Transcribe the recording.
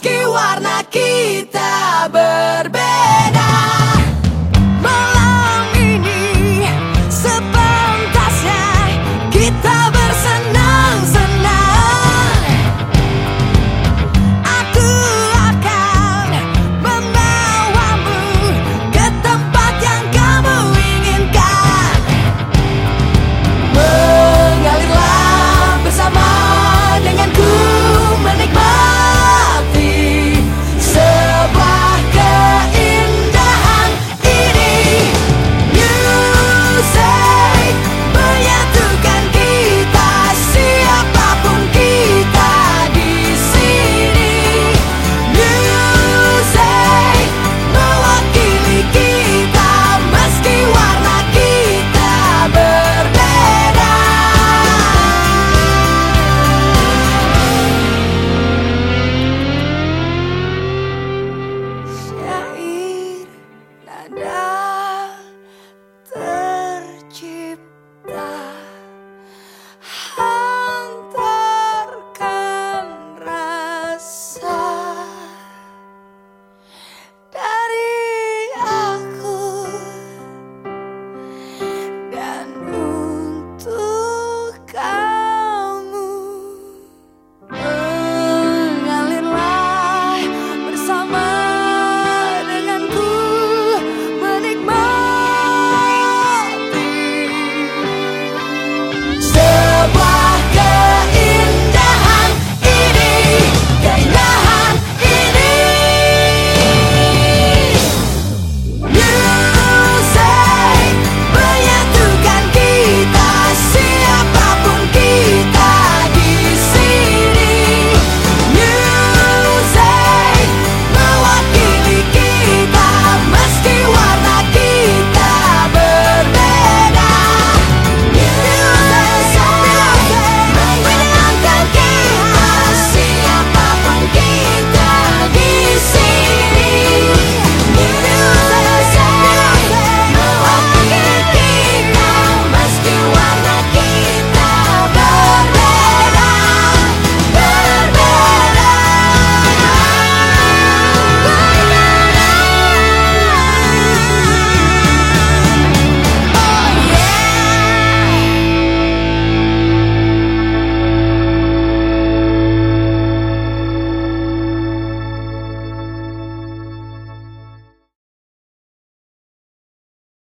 Que warna